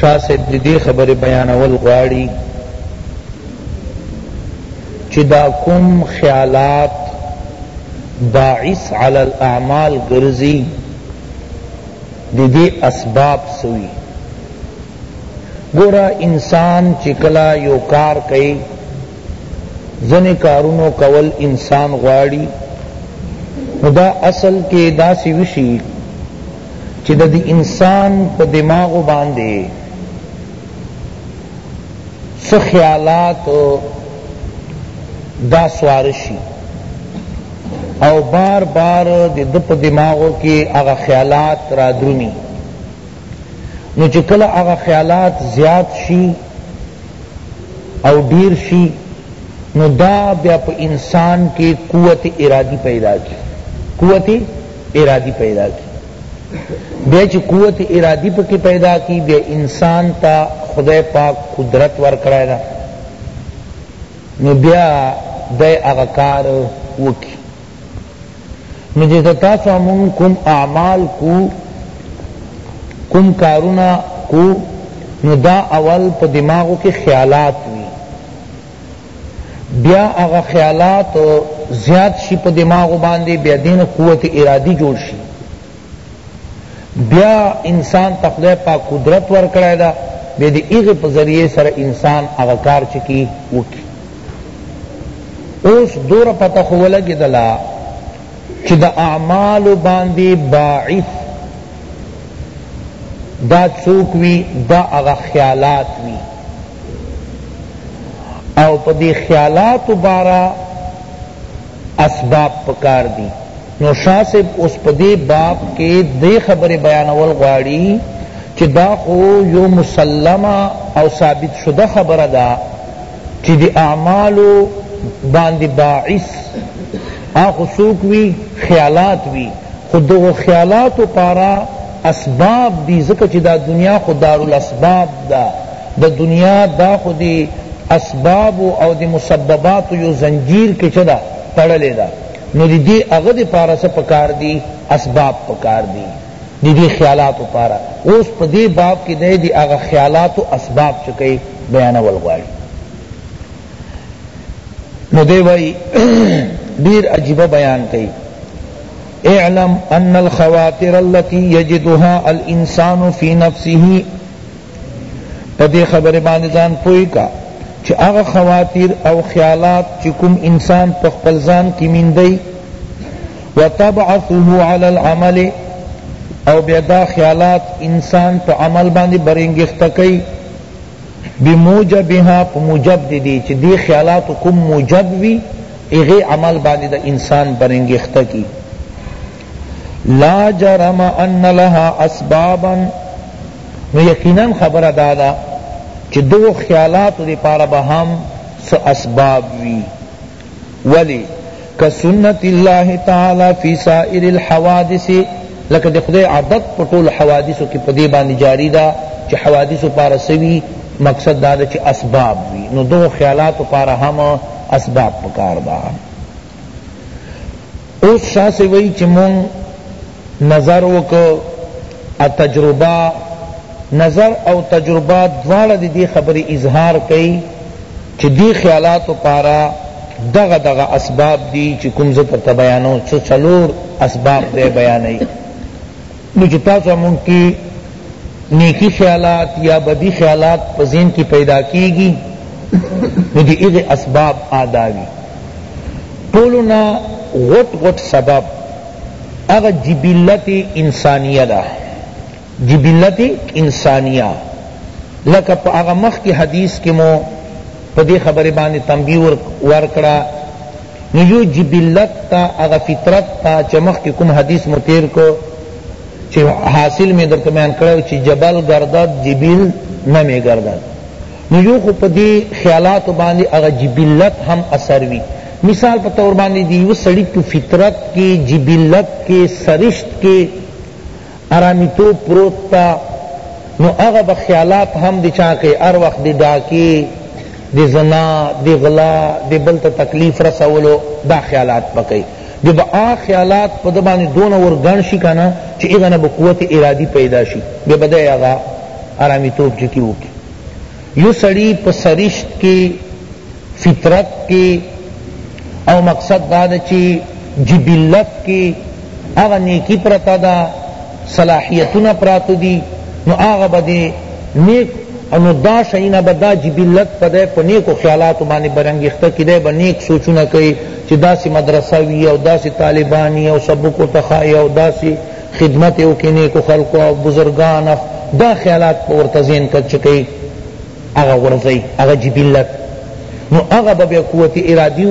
شاه صاحب د دې خبرې بیانول غواړي چې دا کوم خیالات باعث علی الاعمال ګرځي د دې اسباب سوي ګوره انسان چې کله یو کار کوي ځنی کارونو کول انسان غواړی نو دا اصل کی داسی وشی چی د دی انسان په دماغ باندی څه خیالات دا سوار شی او بار بار د ده په دماغو کی هغه خیالات را درومی نو چې کله هغه خیالات زیات شي او ډیر شي نو دا بیا په انسان کې قوت ارادی پیدا کی قوت ارادی پیدا کی بیا چې قوت ارادی پکې پیدا کی بیا انسان ته خدای پاک قدرت ورکړای دا نو بیا د هغه کار وکړي نو جیسا تاسو امون کم اعمال کو کم کارونا کو نو دا اول پا دماغو کی خیالات وی بیا اغا خیالات زیاد شی پا دماغو باندی بیا دین قوت ارادی جوڑ شی بیا انسان ته خدای پاک قدرت ورکړی ده بیا دی هغه په ذریعه سره انسان هغه کار چې کی وکړي اوس دوره پته خو ولګېدله چې د اعمالو باندې باعث دا څوک وي دا هغه خیالات وي او په دې خیالاتو باره اسباب پکار دی نو شاه صیب اوس په دی باب کی دری خبری بیانول غواړی چی دا خو یو مسلمه او ثابت شده خبره ده چی دی اعمالو باندی باعث آخو سوک وی خیالات وی خو دغو خیالاتو پارا اسباب دی ځکه چی دا دنیا خو دارالاسباب ده د دنیا دا خو د اسبابو او د مسبباتو یو زنجیر کې چه ده تړلې ده نو د دې هغه د پاره څه پکار دي اسباب پکار دي د دې خیالاتو پاره اوس په دې باب کې دی د هغه خیالاتو اسباب چه کوي بیانول غواړي نو دی وای ډیر عجیب بیان کئ اعلم ان الخواطر التي يجدها الانسان في نفسه په دې خبرې باندې ځان پوه کا چې هغه خواتير او خيالات چې کوم انسان په خپل ځان کې ميندي وتبعثه على العمل او بیا دا خیالات انسان په عمل باندې برنګښته کوي بموجبها په موجب دی دی چې دی خیالات کوم موجب وي هغه عمل باندې د انسان برنګښته کوي لا جرم ان لها اسبابا نو یقینا خبر دادا چی دو خیالات دی پارا با هم سو اسباب وی ولی که سنت اللہ تعالی فی سائر الحوادث لکه د خدای عادت په ټول حوادثو کې په دې باندې جاری ده چې حوادثو پاره سوي مقصد دا ده چې اسباب وي نو دو خیالاتو پاره هم اسباب پکار ده اوس شاه صاحب وایی چی مونږ نظر وکړ او تجربه نظر او تجربه دواړه د دې خبرې اظهار کړي چی دې خیالاتو پاره دغه دغه اسباب دي چی کوم زه درته بیانوم څه څلور اسباب دی بیانوي نو چه تاسو هم مونږ کی نیکی خیالات یا بدی خیالات په ذهن کی پیدا کیږی نو دی هغه اسباب آداوی ټولو نه غټ غټ سبب هغه جبلت انسانیه ده جبلت انسانیه لکه په هغه مخ کی حدیث کی مو په دې خبرې باندې تنبیه ورکړه نو یو جبلت ته هغه فطرت ته چه مخکی کوم حدیث مو تیر کو چه حاصل می درته بیان کړو چه جبل گردد جبیل نمی گردد نو یو خو په دی خیالاتو باندی هغه جبلت هم اثر وی مثال په طور باندی دی یو سړی په فطرت کی جبلت کی سرشت کی ارامیتوب پروت تا نو هغه به خیالات هم دی چا که هر وخت دی ډاکی دی زنا دی غلا دی بل ته تکلیف رسولو دا خیالات پکی دی با آ خیالات په دبانی دون ور گن شی کنه چی اغنه به قوت ارادی پیدا شی بیا بده اغا ارامیتوب چکی وکی یو سړی په سرشت کی فطرت کی او مقصد دا ده چی جبلت کی هغه نیکی پرته ده صلاحیتونه پراته دی نو هغه به دی نیک نو دا شئی نه به دا جبلت په دی په نیکو خیالاتو باندی برانګیخته کی دی به نیک سوچونه کئی چی داسی مدرسه وی او داسی طالبان وی او سبق ورته ښایی او داسی خدمت یې وکړي نیکو خلکو او بزرګان او دا خیالات به ورته ذهن ته چې کوي هغه غورځوي هغه جبلت نو هغه به بیا قوت ارادي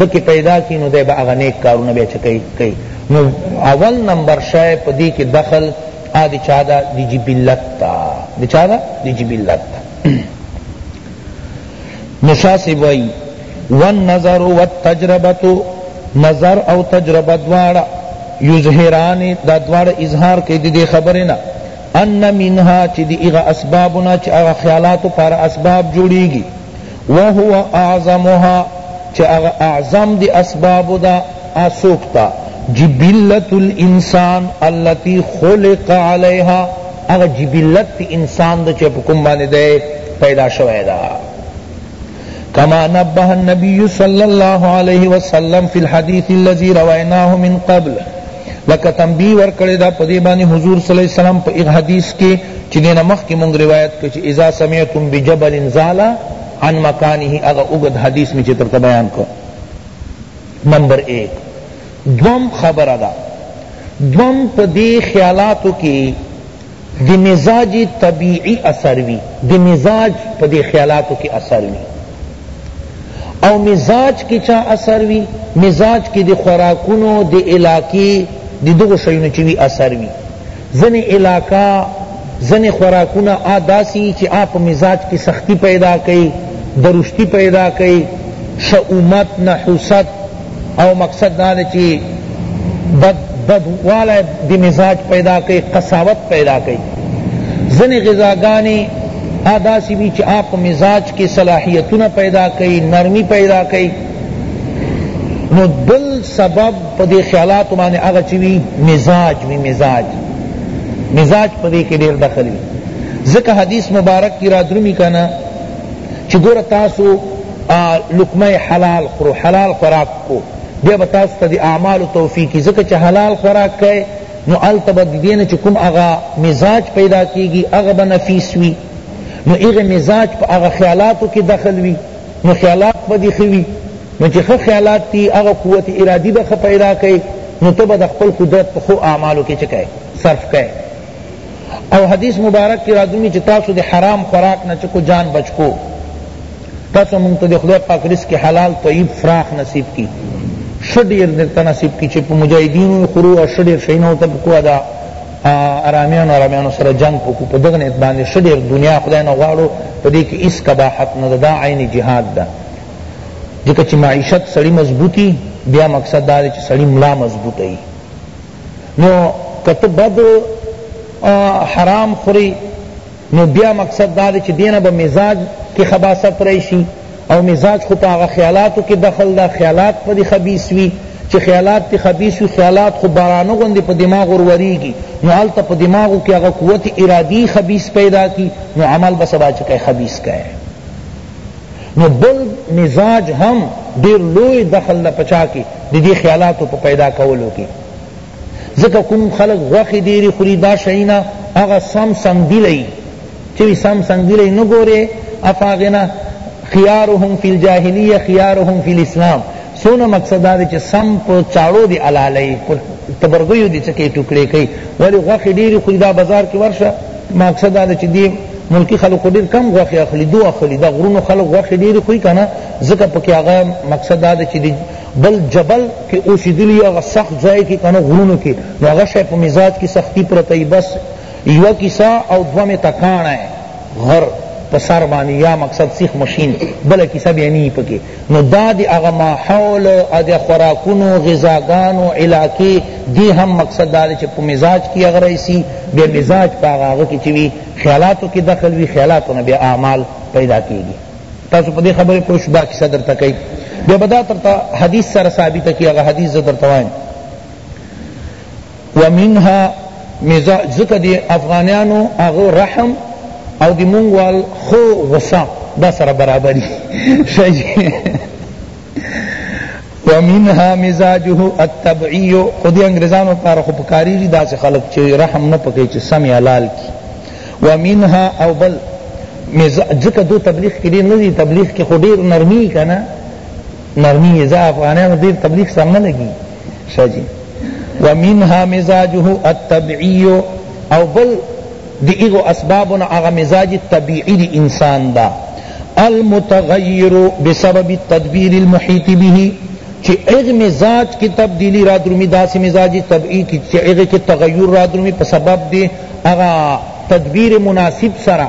دکې پیدا کړي نو دی به هغه نیک کارونه بیا چې کوي کوي نو اول نمبر شی په دې کې دخل آ د چا ده د جبلت ته د چا ده د جبلت ته نو شاه صاحب وایي والنظر والتجربة نظر او تجربه دواړه یظهران دا دواړه اظهار کئی دی خبر نه ان منها چی دی اغا اسبابنا چی اغا خیالات پار اسباب جوڑیگی وهو اعظمها چی اغا اعظم دی اسباب دا آسوکتا جبلت الانسان التي خلق عليها اغا جبلت انسان دا چی پکم باندی دے پیدا شوئے دا کما نبه النبی صلی اللہ علیہ وسلم فی الحدیث الذی رویناه من قبل لکه تنبیه ورکړی دا په دې باندې حضور صلی الله علیه وسلم په هغه حدیث کې چې دینه مخکې مونږ روایت کړ چې اذا سمعتم بجبل زالا عن مکانه هغه اوږد حدیث می چې ترته بیان کړ نمبر 1 دوم خبره ده دوم په دې خیالاتو کې د مزاج طبیعی اثر وی د مزاج په دی خیالاتو کی اثر وی او مزاج کی چا اثر وی مزاج کی د خوراکونو د علاقی د دغو شیونو چی وی اثر وی زنی علاقه زنی خوراکونه آ داسی چی آ په مزاج کی سختی پیدا کئی درشتی پیدا کئی شؤمت نحوست او مقصد دا دے چی بد بد والا دی مزاج پیدا کئی قساوت پیدا کئی زنی غذاگانی ادا سی بھی چی آپ مزاج کی صلاحیتون پیدا کئی نرمی پیدا کئی نو بل سبب پا دی خیالات مانے اغا چوی مزاج وی مزاج مزاج پا دی کے دیر دخل وی ذکر حدیث مبارک کی را درمی کنا چی گور تاسو لقمه حلال خورو حلال خوراک کو بیا به تاسو ته د اعمالو توفیق وي ځکه چې حلال خوراک کوئ نو هلته به د دې نه چې کوم هغه مزاج پیدا کېږي هغه به نفیس وي نو هغه مزاج په هغه خیالاتو کې دخل وي نو خیالات به دې ښه وي نو چې ښه خیالات دي هغه قوت ارادي به ښه پیدا کوي نو ته به د خپل قدرت په ښو اعمالو کې څه کوې صرف کوې او حدیث مبارک کی راځونی چې تاسو د حرام خوراک نه چکو جان بچ کو تاسو مونږ ته د خدای پاک رزق حلال طیب فراخ نصیب کی شډیر درته نصیب کی چې په مجاهدینو خرو او شډیر شینو ته کو ادا ارامیان و ارامیان سر جنگ کو په دغه نیت باندې شډیر دنیا خدای نه غواړو په دې کې اس کباحت نه دا عین جهاد ده ځکه چې معیشت سړی مضبوطی بیا مقصد دا چې سړی ملا مضبوطی نو که ته بد او حرام خوری نو بیا مقصد دا دی چی دی نه به مزاج کی خباثت راشی او مزاج خو په هغه خیالاتو کی دخل ده خیالات پدی خبیث وی چی خیالات پدی خبیث وی خیالات خو بارانه غوندی په دماغ وروریږی نو هلته په دماغو کی هغه قوت ارادی خبیث پیدا کی نو عمل به سبا چکی خبیث کئ نو بل مزاج هم ډیر لوی دخل ده په چا کی د دې خیالاتو په پیدا کولو کی ځکه کوم خلق غوښې ډیرې خوري دا شیونه هغه سم سنګدیلی چوی سم سنګدیلی نه ګورې اف هغې نه خیارهم فی الجاهلیه خیارهم فی الاسلام څونه مقصد دا دی چې سم په چاړو دې الالوي په تبرګیو دې څه کوي ټوکړې کوي ولې غوښې ډېرې خوري دا بازار کې ورشه مقصد دا دی چې دې ملکی خلک خو ډېر کم غوښې اخلي دو اخلي دا غرونو خلک غوښې ډېرې خوري که نه ځکه پکې هغه مقصد دا دی چې دې بل جبل کې اوسېدلي هغه سخت ځای کې که نه غرونو کې نو هغه شی په مزاج کې سختی پرته وي بس یوه کیسه او دوه مې تکاڼی غر په سر باندې یا مقصد سیخ مشین بله کیسه بیا نه پکې نو دا د هغه ماحول او د خوراکونو غذاګانو علاقې دې هم مقصد دا دی چې په مزاج کې هغه رئیسي بیا مزاج په هغه هغه کې چې وي خیالاتو کې دخل وي خیالاتو نه بیا اعمال پیدا کېږي تاسو په دې خبرې پوه شو دا کیسه درته کوي بیا به دا درته حدیث سره ثابته کړي هغه حدیث زه درته وایم ومنها مزا ځکه دی افغانیانو هغه رحم او دی مونږ وال خو غصه دا سره برابری ومنها مزاجه الطبعی خودی انگریزانو پار خو پکاری دی داس خلق چی رحم نه پکې چی سم حلال کی ومنها او بل ځکه دو تبلیغ کې ډیر نه دی تبلیغ کې خو ډیر نرمی کنه نرمی ځا افغانانو ډیر تبلیغ سم نه لګي ښه جی ومنها مزاجه الطبعی او بل دی ایغو اسبابنا اغا مزاج طبیعی دی انسان دا المتغیر بسبب التدبیر المحیط به چی ایغ مزاج کی تبدیلی را درومی دا سی مزاج طبیعی کی چی ایغ کی تغیر را درومی پا سبب دی اغا تدبیر مناسب سرا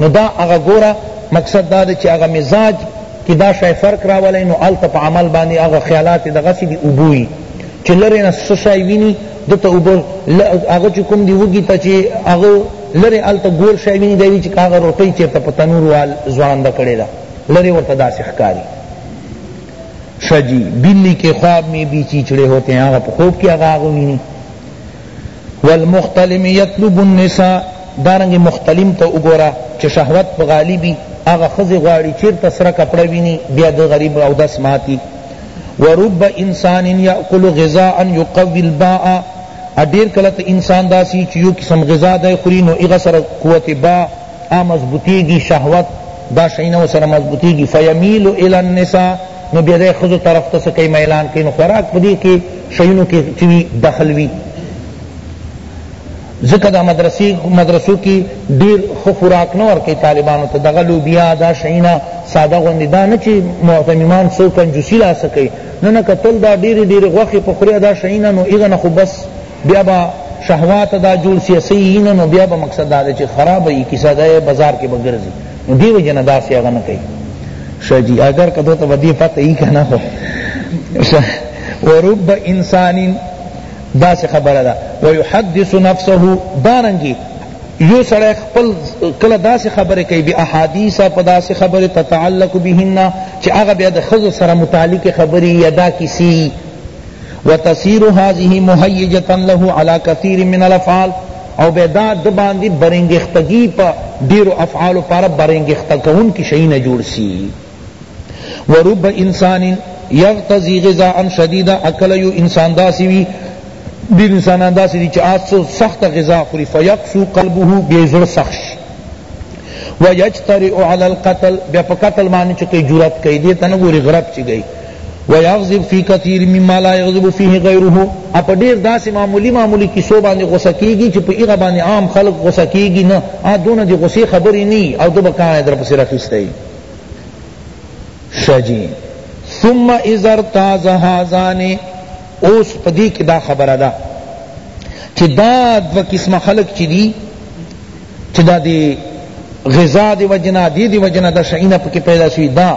نو دا هغه ګوره مقصد دا ده چی هغه مزاج کی دا شی فرق راولی نو هلته په عمل باندی هغه خیالات دغسی دی اوبو یی چی لری نه څه شی وینی ده ته اوبه هغه چی کوم دی وږی ته چی هغه لری هلته ګور شی وینی دی وی چی که هغه روټی چیرته په تنور وال ځوړنده کړی ده لری ورته داسی ښکاری شجی بلی کے خواب میں بھی چیچڑے ہوتے ہیں هغه په خوب کی هغه هغه وینی والمختلم یطلب النساء دارنګه مختلم ته وګوره چه شهوت په غالبی هغه ښځی غواړی چیرته سره کپړه وینی بیا د غریب اودس ماتی ورب انسان یاکل غذاء یقوی الباء ډیر کله ته انسان داسی چه یو قسم غذا دی خوری نو هغه سره قوت با مضبوطیږي شهوت دا شینا سره مضبوطیږي فیمیل الی النساء نو بیا دی ښځو طرف ته څه کوي میلان کوي نو خوراک په دې کې شیونو کې څه وي دخل وي ځکه دا مدرسې مدرسو کې ډیر ښه خوراک نه ورکوي طالبانو ته دغه لوبیا دا شیونه ساده غوندې دا نه چې معتممان څو کنجوسي لاسه کوي نه نه که تل دا ډېرې ډېرې غوښې په خوریا دا شیونه نو هغه نه خو بس بیا به شهوات دا جوړ سی اسی نه نو بیا به مقصد دا چې خراب یې کیسه ده بازار کې به ګرځي نو دی وجه نه داسی هغه نه کوي شه جی اگر که دوته به دی پته یی کنه خو شه ورب انسان داسی خبره ده ویحدث نفسه دارنګي یو سړی خپل کله داسې خبرې کوي بی احادیث په داسې خبرې تتعلق بهن چې هغه بیا د ښځو سره متعلق خبرې یا دا کیسې وتصیر هذه مهیجه له علی کثیر من الافعال او بیا دا ده باندی برانګیختګی په ډیرو افعالو لپاره برانګیخته کونکی شیونه جوړ سی ورب انسان یغتزی غذاء شدیدا اکله یو انسان داسی وی ډیر انسانان داسې دي چې آس سخت غذا خوري فیقسو قلبه بیا زړه سخت شي ویجترئ علی القتل بیا په قتل باندې چې کوي جرأت کوي دې ته نه ګوري غرب چې ګي ويغضب في کثير مما لا يغضب فيه غيره او په ډېر داسې معمولي معمولي کيسو باندې غوسه کېږي چې په هغه باندې عام خلق غوسه کېږي نه، هغه دونه د غوسې خبرې نه وي او ده به کاڼی درپسې راخيستی وي. ښه جي ثم اذا ارتاض هذان اوس په دې کې دا خبره ده چې دا دوه قسمه خلق چې دي چې دا د غذا د وجنه دې د وجنه دا شيونه پکې پیدا شوي دا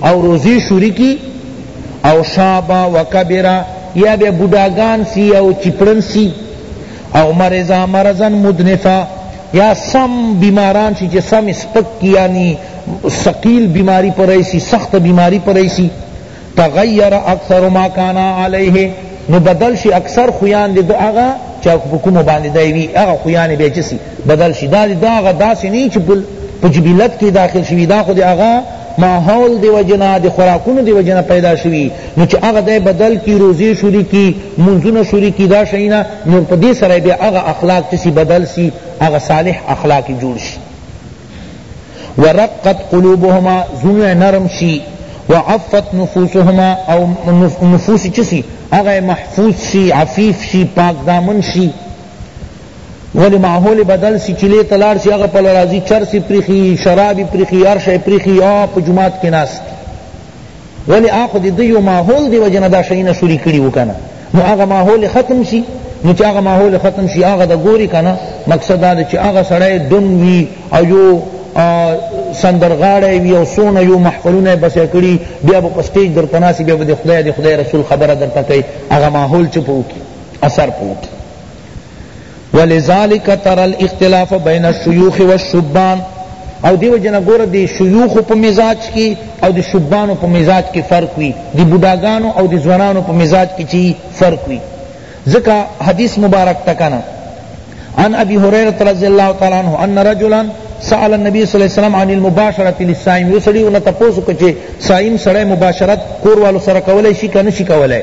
او روزی شوری کی او شابا و کبرا یا بیا بوډاګان سی او چپړن سی او مرزا مرزن مدنفا یا سم بیماران شی چی سم سپک کی یعنی سقیل بیماری پر ایسی سخت بیماری پر ایسی تغیر اکثر ما کانا علیه نو بدل شی اکثر خویان دی دو آغا چا کوم باندې دایوی هغه خویان به چسی بدل شي دا دا هغه داسې نه چې په جبلت کې داخل شوی دا خو دی هغه ماحول دی وجه نه د خوراکونو دی وجه نه پیدا شوی نو چې هغه دی بدل کی روزی شروع کی منځونه شروع کی دا شینا نو په دې سره بیا هغه اخلاق چې بدل سی هغه صالح اخلاق جوړ شي ورقت قلوبهما زونه نرم شي وعفت نفوسهما او نفوس چسی هغه محفوظ شي عفیف شي پاک دامن شي ولی ماحول بدل سی چلی ته لاړ سی هغه پله راځی چرسی پریخی شرابی پریخی هر شی پریخی او په جماعت کې ناست ولی اخو دی دیو ماحول دی وجنه دا شینا شروع کړي وکنه نو هغه ماحول ختم شي نو چې هغه ماحول ختم شي هغه د ګوري کنه مقصد دا چې هغه سړی دن وی او یو سندرغاړی وی او سونه یو محفلونه بس کړي بیا په سټیج در تناسي بیا د خدای د خدای رسول خبره درته کوي هغه ماحول چپ وکي اثر پوکي ولذلک تر الاختلاف بین الشیوخ والشبان او دیو جنا گور دی شیوخ په مزاج کی او دی شبانو په مزاج کی فرق وی دی بوډاګانو او دی ځوانانو په مزاج کی چی فرق وی ځکه حدیث مبارک تکنا عن ابي هريره رضي الله تعالى عنه ان رجلا سأل النبي صلى الله عليه وسلم عن المباشرة للصائم یو سړی ونه تاسو کچه صائم سره مباشرت کور والو سره کولای شي کنه شي کولای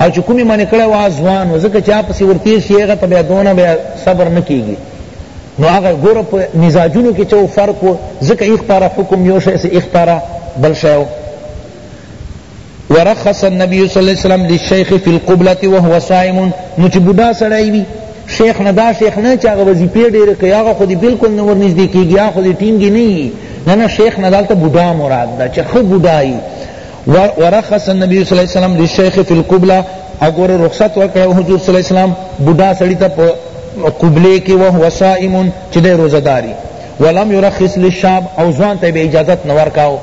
او چې کومې منې کړی وه ځوان و ځکه چا پسې ورتېر شي هغه ته بیا دونه بیا صبر نه کېږي نو هغه ګوره په مزاجونو کې څه فرق و ځکه ایخ پاره حکم یو شی سه ایخ پاره بل شی و ورخص النبی صلی الله علیه وسلم للشیخ فی القبلة وهو صائم نو چې بوډا سړی وي شیخ نه دا شیخ نه چې هغه وظیفې ډېرې کوي هغه خو دې بالکل نه ورنږدې کېږي هغه خو دې ټینګې نه وي نه نه شیخ نه دلته بوډا مراد ده چې ښه بوډا وي ورخص النبی صلی اللہ علیہ وسلم للشیخ فی القبلہ او گور رخصت ورکڑے حضور صلی اللہ علیہ وسلم بوڑھا سڑی تا قبلے کی وهو صائم چی دے روزہ داری ولم يرخص للشاب او ځوان ته به اجازت نه ورکاو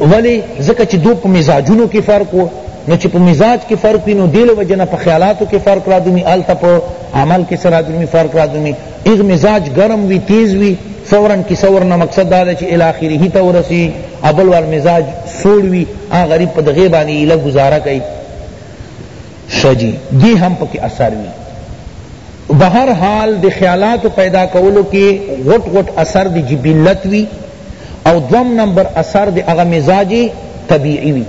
ولی ځکه چې دو په مزاجونو کې فرق و نو چې په مزاج کې فرق وي نو دې له وجې نه په خیالاتو کې فرق را درومي هلته په عمل کې سره درومي فرق را درومي هغه مزاج ګرم وی تیز وی فورا کیسه ورنه مقصد دا ده چی الی اخره ته ورسی او بل وال مزاج سوړ وی هغه غریب په دغه باندې ایله گزاره کوي ښه جی دی هم پکې اثر وی بهر حال د خیالات پیدا کولو کې غټ غټ اثر د جبلت وی او دوم نمبر اثر د هغه مزاج طبیعی وی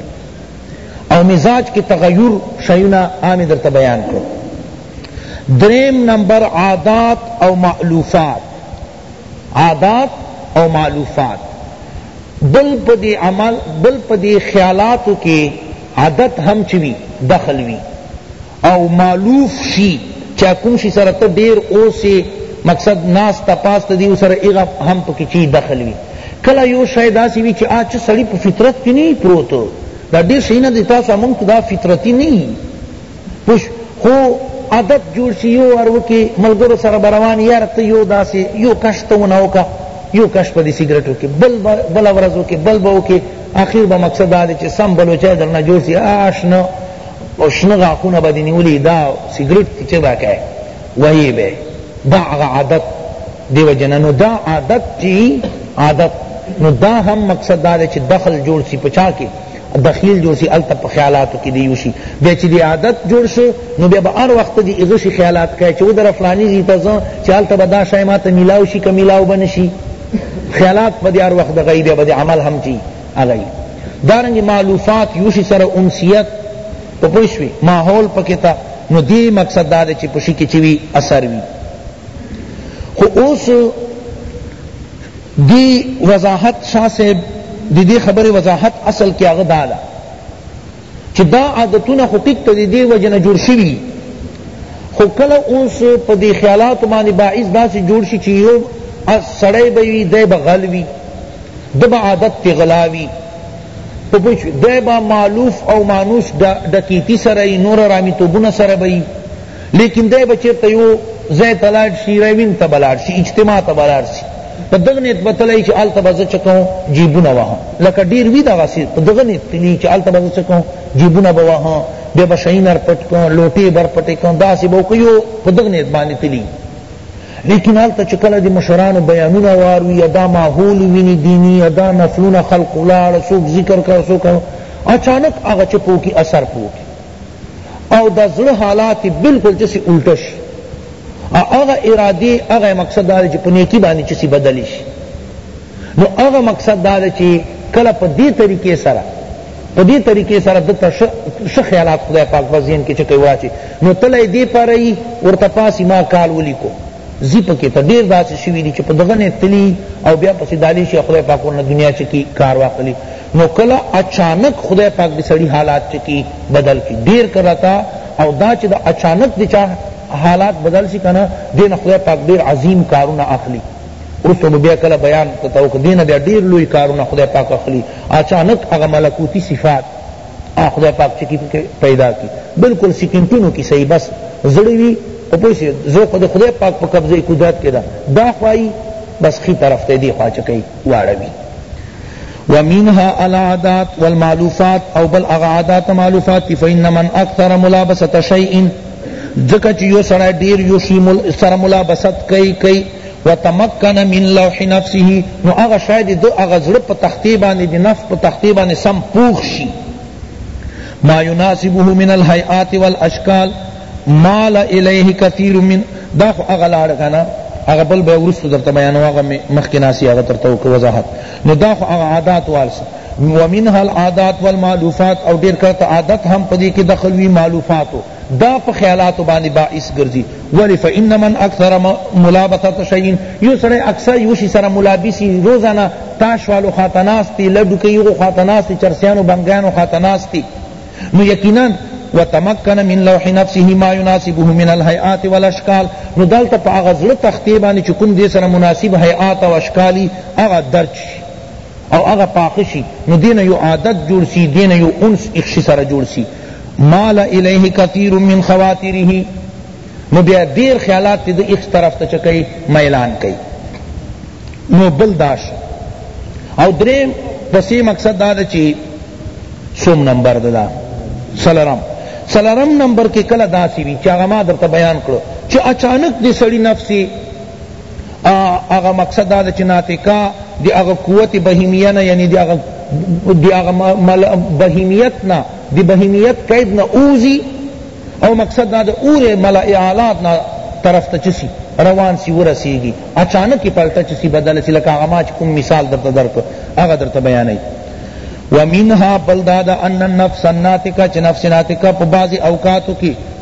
او مزاج کې تغیر شیونه عام درته بیان کړو دریم نمبر عادات او مألوفات عادات او مألوفات بل پا دی عمل بل پا دی خیالاتو کی عادت هم چوی دخل وی او مألوف شی چا کم شی سر تا دیر اوسی مقصد ناستا پاستا دیو سر اغا هم پکی چی دخل وی کلا یو شای داسی وی چی آ چه سڑی پا فطرت کی نی پروتو دا دیر شینا دی تاسو امنگ دا فطرتی نی پوه شو خو عادت جوړ شي یو وار وکړي ملګرو سره به روان یي یاره ته یو داسې یو کش ته ونه وکړه یو کش په دې سګرټ وکړي بل به بله ورځ وکړي بل به وکړي اخر به مقصد دا دی چې سم بلوچی درنه جوړ شي آ شنه او شنه غاښونه به دې نیولي دا سګرټ چې به کوې ویې به دا هغه عادت دیو جنا نو دا عادت چی عادت نو دا هم مقصد دا چی دخل جوړ سی په چا کی دخیل جوړ سی الته په خیالاتو کی دیو شی بیا چی دی عادت جوړ شی نو بیا به هر وخت دی هغه شی خیالات کوي چې ودر فلانی زی ته ځم چې هلته به دا شی ماته میلاو شي که میلاو به نشي خیالات به دی هر وخت دغه بیا به عمل هم چی هغه دارنګ معلوفات یوشی سره انسیت په پوښوي ماحول پکې تا نو دی مقصد دا چې پوشي کې چوي اثر وي خو اوس دی وضاحت شاه صاحب دی دی خبری وضاحت اصل کی هغه دا ده چی دا عادتونه خو ټیک ته دی وجنه جوړ شوی خو کله اوس په دی خیالات باندې باعث داسې جوړ شي چې یو سړی به وي دی به غل وي د به عادت تی غلا وي په پوښ دی به معلوف او مانوس ډکیتی سره نور رامیتوبونه سره به لیکن دی به چېرته یو ځای ته لاړ شي، ریونګ ته به لاړ شي، اجتماع ته به لاړ شي، په دغه نیت به تللی چې هلته به زه څه کوم، جیبونه وهم. لکه ډېر وي دغسې په دغه نیت تلي چې هلته به زه څه کوم، جیبونه به وهم، بیا به شیونه رپټ کوم، لوټې به رپټې کوم، داسې به وکړي یو په دغه نیت باندې تلي. لیکن هلته چې کله د مشرانو بیانونه واروي یا دا ماحول وویني دیني یا دا نفلونه خلق ولاړ، څوک ذکر کوي، څوک اچانک هغه څه په وکړي، اثر په وکړي. او د زړه حالات بالکل چسی الټه شي او هغه ارادې هغه مقصد دا چې په نیکی باندې چسی بدل شي نو هغه مقصد دا چې کله په دې طریقې سره په دې طریقې سره د ش خیالات خدای پاک په ذهن کې چې کوي واچي نو تله دې پرې ورته پاس ما کال ولیکو ځی په کی ته ډیر داسی شوی دی چی په دغه نیت تلی او بیا پسی دالی شی خدای پاک ورنه دنیا چکی کار واخلی نو کله اچانک خدای پاک دی سړی حالات چکی بدل کی ډیر کرتا او دا چی دا اچانک دی چا حالات بدل شی کنه دین خدای پاک ډیر عظیم کارونه اخلی ورستو بیا کله بیان تتاو دین بیا ډیر لوی کارونه خدای پاک اخلی اچانک هغه ملکوتی صفات ها خدای پاک چکی پکی پیدا کی بلکل سیکنټونو کی صحیح بس زړه وی خو پوه شی زړه خو د خدای پاک په قبضه قدرت کې ده دا خوا یی بس ښی طرف ته دی خوا چکی واړوي ومنها العادات والمعلوفات او بل اغا عادات معلوفات کی فإن من اکثر ملابسة شیئن ځکه چې یو سړی ډیر یو شی سره ملابست کوي کوي وتمکن من لوح نفسه نو هغه شاید دو هغه زړه په تختی باندې د نفس په تختی باندې سم پوخ شي ما يناسبه من الهيئات والاشکال مال الیه کثیر من دا خو هغه لاړ کنه هغه بل به ورسو درته بیان هغه مخکې ناسی هغه ترته وکړو وضاحت نو دا خو هغه عادات والس ومنها العادات والمعلوفات او ډیر کرته عادت هم پدې کې دخل وی معلوفاتو دا په خیالاتو باندې باعث ګرځي ولی فإن من اکثر ملابسه شیء یو سره اکثر یو شی سره ملابسی روزانه تاشوالو خاتناستی لډو کې یو خاتناستی چرسیانو بنګانو خاتناستی نو یقینا وتمکن من لوح نفسه ما يناسبه من الهيئات والاشكال نو دلته په هغه زړه تختې باندې چې کوم دې سره مناسب هيئات او اشکالي هغه درج او هغه پاخشي نو دین یو عادت جوړ سی دین یو انس اخشی سره جوړ سی مال الیه کثیر من خواتره نو بیا دیر خیالات تی د ایک طرف ته چکی میلان کئی نو بل داش او دریم پسی مقصد دا دا چی سوم نمبر دا, دا سلرم سلرم نمبر کی کلا داسی وی چاگما در تا بیان کرو چی اچانک دی سڑی نفسی هغه مقصد دا ده چی ناطقه دی هغه قوت بهیمیه نه یعنی دی هغه دی هغه بهیمیت نه دی بهیمیت قید نه اوزی او مقصد دا ده اور ملأ اعلی نه طرف ته چسی روان سی ورسیگی اچانک پلټه چسی بدل سی لکه هغه ما چی کوم مثال درته درکو هغه درته بیانای ومنها بلداد ان النفس الناطقه چ نفس ناطقه په بعض اوقاتو کی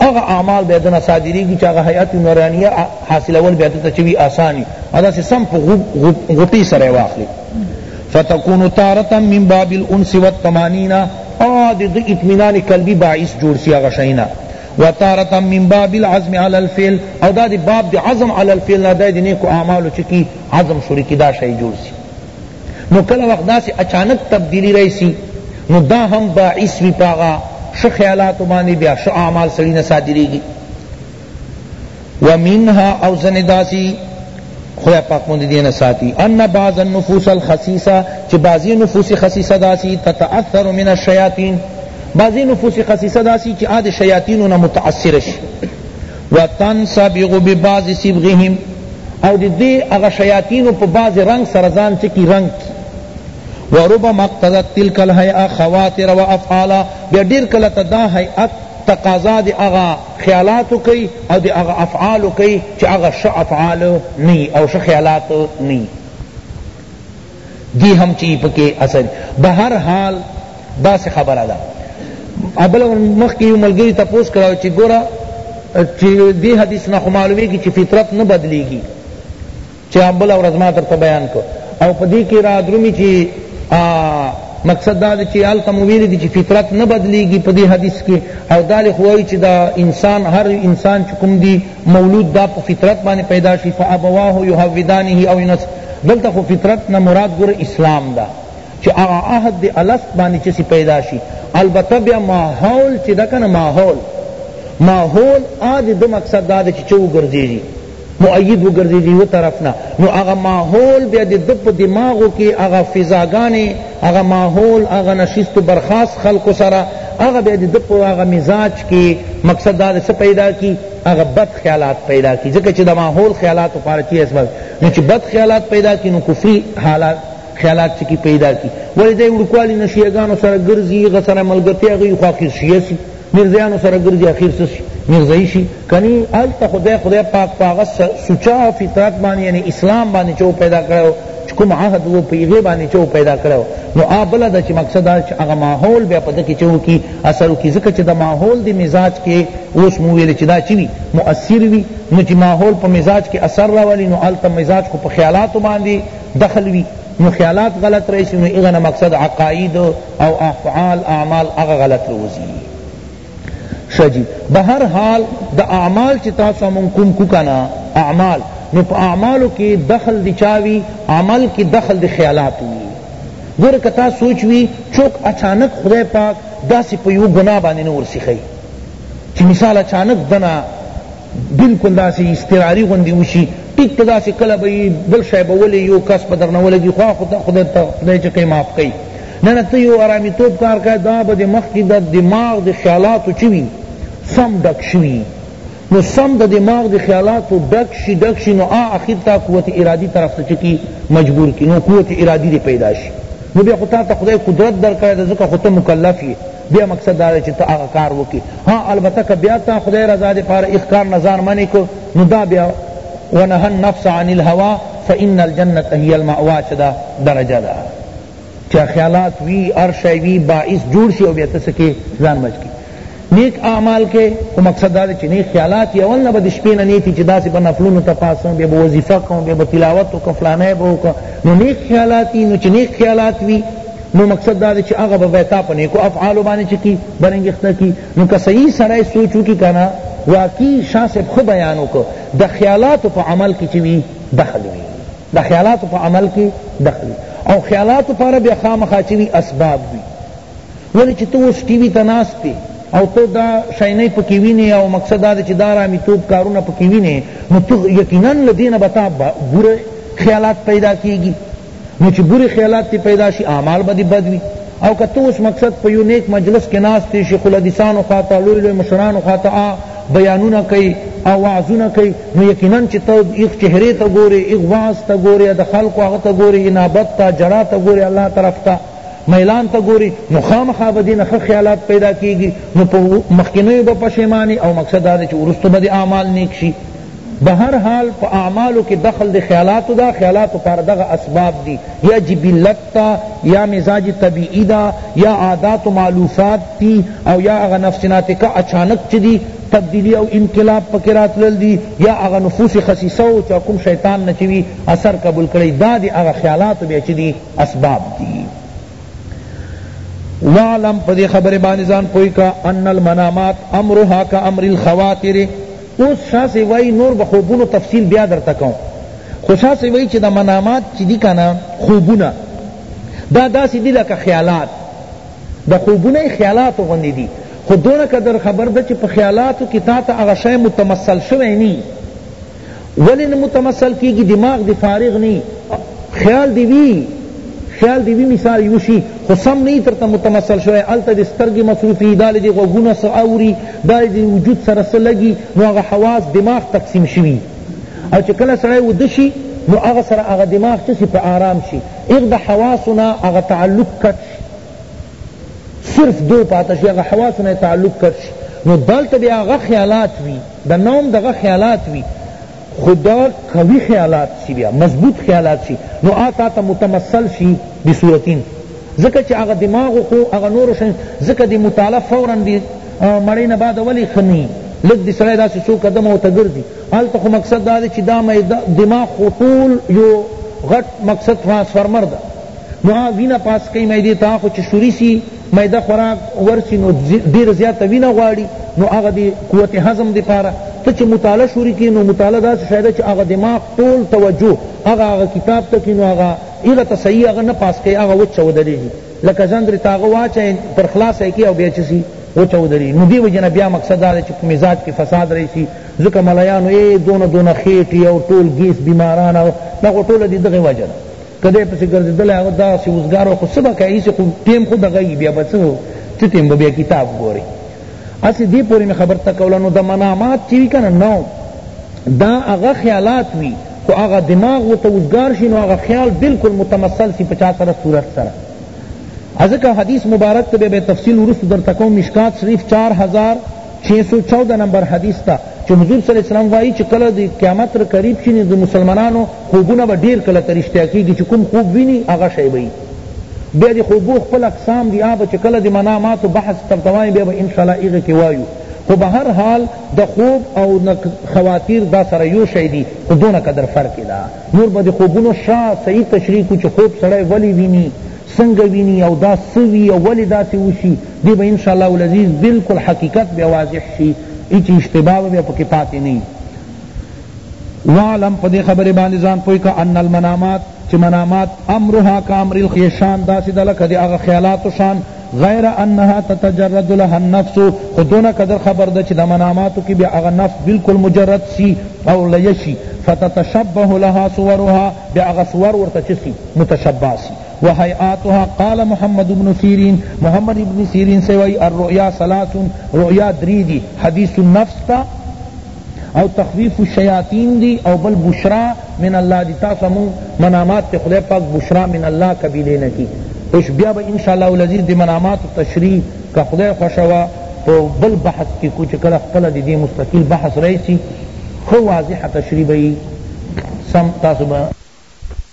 هغه اعمال بیا دنه صادریږي چې هغه حیات نورانیه حاصلول بیا دته چې وي آساني هداسې سم په غوټۍ سره یې واخلي فتكون تارة من باب الانس والتمانين آه دي دي اطمینان قلبی باعث جوړ سی هغه شینا وتارة من باب العزم على الفعل او دا دی باب دی عزم على الفعل دا دی نیکو اعمالو چکی عزم شروع کی دا شی جوړ سی نو کله وخت داسی اچانک تبدیلی راشی نو دا هم باعث وی په هغه ښه خیالاتو باندې بیا ښه اعمال سړی نه صادریږي ومنها او ځنې داسي خدای پاک مون دین ساتي ان بعض النفوس الخسیسه چې بعضی نفوس خسیسه داسي تتاثر من الشیاطین بعضی نفوس خسیسه داسي چې عاد شیاطینو نه متاثر شي و تنصبغ ببعض صبغهم او د دوی هغه شیاطینو په بعضې رنګ سره ځان څه کړي رنګ کړي وربما اقتضت تلک الهیئه خواتر و افعالا بیا ډیر کله ته دا هیئت تقاضا دی اغا خیالاتو کئی او دی اغا افعالو کئی چی اغا ش افعالو نی او ش خیالاتو نی دی هم چی پکی اثر بهر حال دا سه خبره ده ابل مخ کی ملګری تپوس کراو چی ګورا چی دی حدیث نه معلومی کی چی فطرت نه بدلیږي چی ابل اور ازما تر ته بیان کو او پدی کی را درومی چی مقصد دا چی ال تمویل دی چی فطرت نه بدلیږي پدی حدیث کی او دال خوای چی دا انسان هر انسان چکم دی مولود دا په فطرت باندې پیدا شي فابواه یهودانه او ینص دلته خو فطرت نه مراد ګور اسلام دا چې هغه عهد دی الست باندې چې پیدا شي البته بیا ماحول چې دا کنه ماحول ماحول آج دو مقصد دا چې چو ګرځي مؤید وګرځي دی و طرف نه نو هغه ماحول بیا د دپ دماغو کې هغه فضاګانې هغه ماحول هغه نشست برخاست خلقو سره هغه بیا د ده په هغه مزاج کې مقصد دا څه پیدا کی هغه بد خیالات پیدا کی ځکه چې د ماحول خیالاتو پاره چی اسباب نو چې بد خیالات پیدا کی نو کفری حالات خیالات چکی پیدا کی ولی دی وړکوالی نه شیعه ګانو سره ګرځي هغه سره ملګرتیا کوي خو آخر شیعه سی میرزایانو سره ګرځي اخیر څه شي میرزایی شي کنی هلته خو دی خدای پاک په هغه سوچه فطرت باندې یعنی اسلام باندې چې پیدا کړی چې کوم عهد و په هغې باندې چې پیدا کړی نو آ بله ده چې مقصد دا چې هغه ماحول بیا په ده کې چې وکړي اثر وکړي ځکه چې د ماحول د مزاج کې اوس مو ویل چې دا چې وي مؤثر وي نو چې ماحول په مزاج کې اثر راولي نو هلته مزاج خو په خیالاتو باندې دخل وي نو خیالات غلط رئیسی نو اغنه مقصد عقائد او افعال اعمال هغه غلط روزی شجی بهر حال د اعمال چې تاسو مونږ کوم کو کنه اعمال نو په اعمالو کې دخل دی چاوی عمل کې دخل دی خیالات وی ګور کتا سوچ وی چوک اچانک خدای پاک داسې په یو ګناه باندې نه ورسیخی چې مثال اچانک دنا بلکل داسی اضطراری غوندی وشی ټیک ته داسی کله به بل شای به ولی یو کس په درنه ولګی خوا خو ته خدای ته خدای چې کای معاف کای نه نه ته یو آرامی توب کار کای دا به د مخ کی د دماغ د خیالاتو چوی سم ډک شوی نو سم د دماغ د خیالاتو ډک شی ډک شی نو آ اخر تا قوت ارادی طرف ته چکی مجبور کی نو قوت ارادی دی پیدا شی نو بیا خو تا ته خدای قدرت درکړی ځکه خو ته مکلف یې بیا مقصد دا دی چی ته هغه کار وکی ها البته که بیا تا خدای رضا دی پاره ایخ کار نه ځان منع کو نو دا بیا ونهى النفس عن الهوى فان الجنة هي المأوى چه دا درجه دا چه خیالات وی هر شی وی باعث جوړ شي او بیا ته سکی ځان بچ کی نیک اعمال کې خو مقصد دا چې نیک خیالات یې اول نه به د شپې نه نیتی چې داسې به نفلونو ته پاسم بیا به وظیفه کوم بیا به تلاوت وکړم فلانی به وکړم نو نیک خیالات نو چې نیک خیالات وي نو مقصد دا دی چې هغه به بیا تا په نیکو افعالو باندې چې کی برنګښته کی نو که صحیح سړی سوچ وکړي که نه واقعي شاه صاحب ښه بیان وکړ د خیالاتو په عمل کې چې وي دخل وي د خیالاتو په عمل کې دخل وي او خیالاتو پاره بیا خامخا چې وي اسباب وي ولې چې ته اوس ټي وي ته ناست دی او تو دا شینه پکې ویني او مقصد دا چې دا رامي توپ کارونه پکې ویني نو تو یقینا لدینه بتا بوره خیالات پیدا کیږي نو چی بری خیالات تی پیدا شی اعمال به دی بد وی او که ته اوس مقصد په یو نیک مجلس کې ناست یې شیخ الحدیثانو خواته لوی لوی مشرانو خواته بیانونه کوي او وعظونه کوي نو یقینا چې ته ایغ چهرې ته ګورې ایغ وعظ ته ګورې د خلکو هغه ته ګورې انابت ته جړا ته ګورې الله طرف ته میلان ته ګوري نو خامخا به دینه ښه خیالات پیدا کیږي نو په مخکینیو به پښیمانې او مقصد دا دی چې وروسته به د اعمال نیک شي بهر حال په اعمالو کې دخل د خیالاتو ده خیالاتو پر دغه اسباب دي یا جبلت تا یا مزاج طبیعی ده یا عادات و معلوفات تی او یا اغا نفس ناطقه اچانک چی دی تبدیلی او انقلاب پکی راتلل دی یا اغا نفوس خصیصه و چا کم شیطان نچوی اثر قبول کړی دا دی اغا خیالاتو بیا چی دی اسباب دی وعلم پدی خبر بانزان پوئی کا ان المنامات امرها کا امر الخواتر اوس شاه صیب وایی نور به خوبونو تفصیل بیا درته کوم خو شاه صیب وایی چی دا منامات چی دی کنه خوبونه دا داسی دی لکه خیالات دا خوبونه خیالات غوندی دی خو دونه قدر خبر ده چی په خیالاتو کی تا ته هغه شی متمثل شوی نی ولی نه متمثل کیږي دماغ دی فارغ نی خیال دی وی خیال دی وی مثال یوشی خو سم نه ترته متمثل شوی هلته دی سترګی مصروفی دالی دی غوږونه څه اوری دالی دی وجود سره څه لګی نو هغه حواس دماغ تقسیم شوی او چې کله سړی وده شي نو هغه سره هغه دماغ چې په آرام شي هغه د حواسو نه هغه تعلق کټ شي صرف دو پاته شي هغه حواسو نه تعلق کټ شي نو دلته بیا هغه خیالات وي د نوم دغه خیالات وي خو دا قوی خیالات شی بیا مضبوط خیالات شی نو هغه تاته متمثل شی دی صورتین ځکه چی هغه دماغ خو هغه نورو شیانو ځکه دی مطالعه فورا دی مړی نه بعد ولی ښه نه یی لږ دی سړی داسی څو قدمه ورته گرځی هلته خو مقصد دا دی چی دا دماغ خو ټول یو غټ مقصد ترانسفارمر ده نو هغه وینه پاس کیی معدی ته هغه خو چی شوری سی معده خوراک ورسی نو ډیر زیاته وینه غواړی نو هغه دی قوت هضم دی پاره ته چه مطالعه شروع کی نو مطالعه داسی شای ده چه هغه دماغ ټول توجه هغه هغه کتاب ته کی نو هغه هغه ته صحیح هغه نه پاس کئی هغه وچ چودریږی لکه ژند ری ته هغه واچای پر خلاص یې کی او بیا چه سی وچ چودریږی نو دی وجه نه بیا مقصد دا ده چه په مزاج کی فساد راشی ځکه ملایانو ای دونه دونه خیټی او ټول ګیس بیماران دا خو ټوله دی دغی وجه ده که دی پسې ګرځېدلی هغه داسې وزګار وه خو څه به کوې هسې خو ټیم خو دغه وي بیا به څه څه ټیم به بیا کتاب ګورې هسې دې پورې مې خبرته کوله نو د منامات چې وي که نه نو دا هغه خیالات وي خو هغه دماغ ورته وزګار شي نو هغه خیال بالکل متمثل شي په چا سره صورت سره ازکه حدیث مبارک ته به تفصیل ورسو در تکو مشکات شریف چار ہزار چھ سو چودہ نمبر حدیث تا چھ حضور صلی اللہ علیہ وسلم وائی چھ کله دی قیامت را قریب شی نو دی مسلمانانو خوبونه به ډیر کله ته رشتیا کیږي چھ کوم خوب ویني هغه شی به بیا دی خوبو خپل اقسام دی هغه چھ کله دی مناماتو بحث تر ته وایم بیا به ان شاء الله هغه کی وایو خو به هر حال د خوب او خواتیر دا سره یو شی دی خو دونه قدر فرق دا نور به دی خوبونو شا صحیح تشریح کو چھ خوب سړی ولی ویني څنګه وینی او دا څه وی او ولی داسی وشی دی به انشاءالله العزیز بلکل حقیقت بیا واضح شی هیچ اشتباه به بیا پکی پاتی نه وعلم پدی خبر باندې ځان پوی کا ان المنامات چې منامات امرها کامر الخیشان داسې د لکه د هغه خیالاتو شان غیر انها تتجرد لها النفس خودونه قدر خبر ده چې د مناماتو کې بیا هغه نفس بالکل مجرد سی او لیشی فتتشبه لها صورها بیا هغه صور ورته چسی متشبث وهیئاتها قال محمد بن سیرین محمد ابن سیرین سے وئی الرؤیا ثلاث رؤیا دری دی حدیث النفس تا او تخویف الشیاطین دی او بل بشرا من اللہ دی تاسو مون منامات تے خدای پاک بشرا من اللہ قبیلے نکی اش بیا با انشاءاللہ العزیز دی منامات و تشریح کا خدای خوشوا پا بل بحث کی کچھ کلا خپل دی دی مستقل بحث رئیسی خو واضح تشریح بئی سم تاسو با